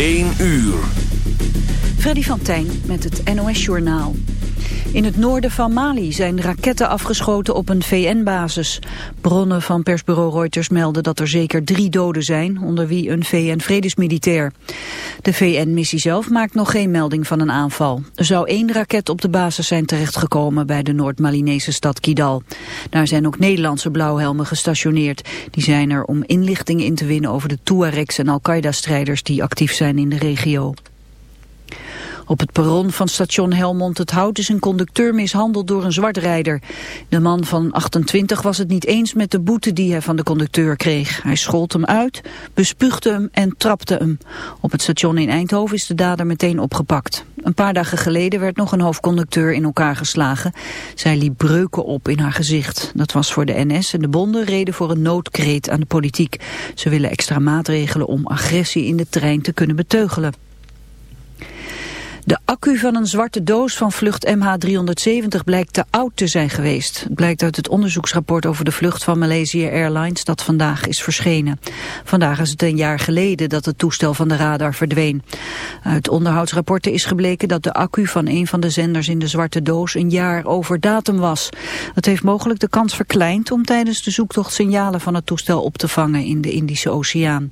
1 uur. Freddy van Tijn met het NOS-journaal. In het noorden van Mali zijn raketten afgeschoten op een VN-basis. Bronnen van persbureau Reuters melden dat er zeker drie doden zijn, onder wie een VN-vredesmilitair. De VN-missie zelf maakt nog geen melding van een aanval. Er zou één raket op de basis zijn terechtgekomen bij de Noord-Malinese stad Kidal. Daar zijn ook Nederlandse blauwhelmen gestationeerd. Die zijn er om inlichtingen in te winnen over de Tuaregs en Al-Qaeda-strijders die actief zijn in de regio. Op het perron van station Helmond het Hout is een conducteur mishandeld door een zwartrijder. De man van 28 was het niet eens met de boete die hij van de conducteur kreeg. Hij schold hem uit, bespuugde hem en trapte hem. Op het station in Eindhoven is de dader meteen opgepakt. Een paar dagen geleden werd nog een hoofdconducteur in elkaar geslagen. Zij liep breuken op in haar gezicht. Dat was voor de NS en de bonden reden voor een noodkreet aan de politiek. Ze willen extra maatregelen om agressie in de trein te kunnen beteugelen. De accu van een zwarte doos van vlucht MH370 blijkt te oud te zijn geweest. Het blijkt uit het onderzoeksrapport over de vlucht van Malaysia Airlines dat vandaag is verschenen. Vandaag is het een jaar geleden dat het toestel van de radar verdween. Uit onderhoudsrapporten is gebleken dat de accu van een van de zenders in de zwarte doos een jaar over datum was. Dat heeft mogelijk de kans verkleind om tijdens de zoektocht signalen van het toestel op te vangen in de Indische Oceaan.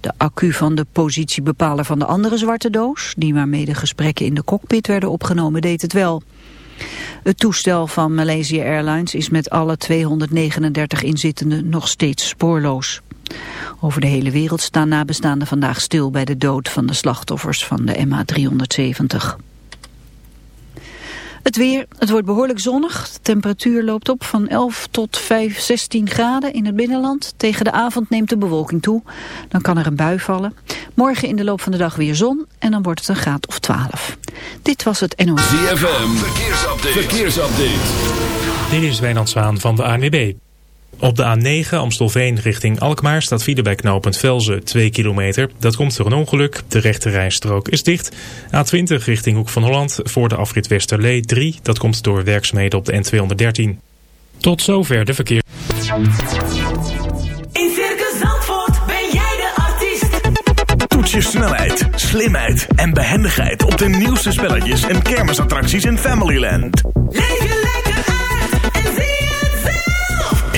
De accu van de positiebepaler van de andere zwarte doos, die waarmee de gesprekken in de cockpit werden opgenomen, deed het wel. Het toestel van Malaysia Airlines is met alle 239 inzittenden nog steeds spoorloos. Over de hele wereld staan nabestaanden vandaag stil bij de dood van de slachtoffers van de MH370. Het weer, het wordt behoorlijk zonnig. De temperatuur loopt op van 11 tot 5, 16 graden in het binnenland. Tegen de avond neemt de bewolking toe. Dan kan er een bui vallen. Morgen in de loop van de dag weer zon en dan wordt het een graad of 12. Dit was het NOS. ZFM, verkeersupdate. verkeersupdate. Dit is Wijnand Zwaan van de ANWB. Op de A9 Amstelveen richting Alkmaar staat file bij knooppunt Velzen 2 kilometer. Dat komt door een ongeluk. De rechte rijstrook is dicht. A20 richting Hoek van Holland voor de afrit Westerlee 3. Dat komt door werkzaamheden op de N213. Tot zover de verkeer. In Circus Zandvoort ben jij de artiest. Toets je snelheid, slimheid en behendigheid op de nieuwste spelletjes en kermisattracties in Familyland. Leef je lekker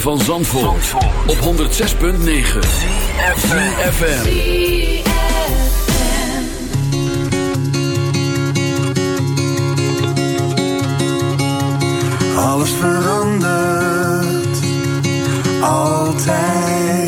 van Zandvoort, Zandvoort. op 106.9 CFFM Alles verandert. Altijd.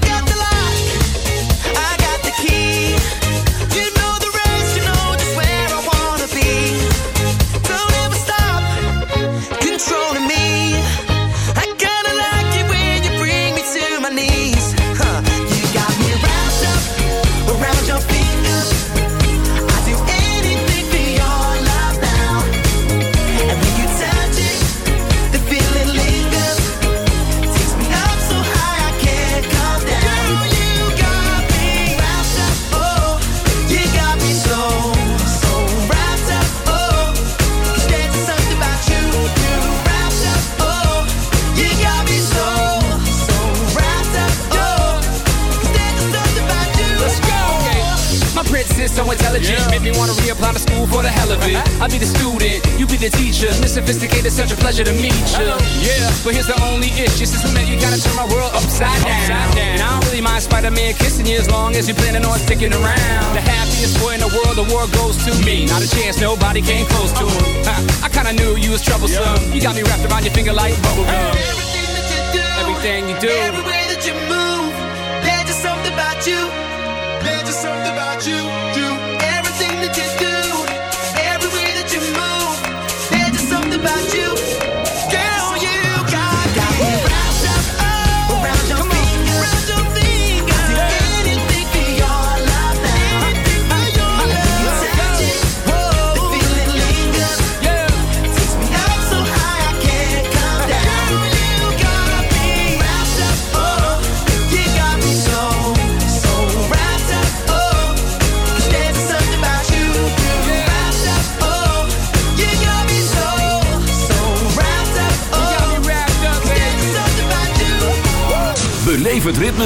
A chance, nobody came close to him. I, I kinda knew you was troublesome.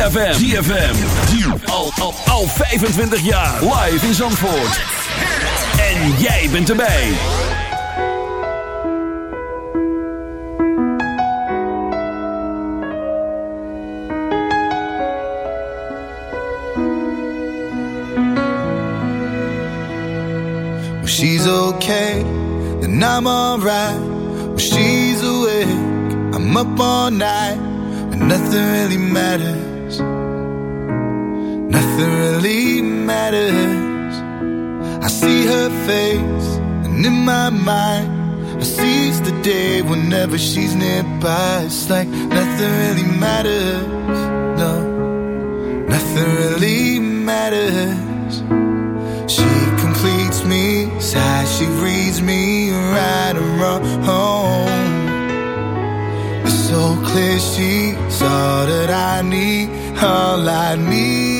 ZFM. ZFM. Al, al, al 25 jaar. Live in Zandvoort. En jij bent erbij. When she's okay, then I'm alright. When she's awake, I'm up all night. And nothing really matters. Nothing really matters. I see her face, and in my mind, I seize the day whenever she's nearby. It's like nothing really matters. No, nothing really matters. She completes me, sad. She reads me right and wrong. It's so clear she's all that I need, all I need.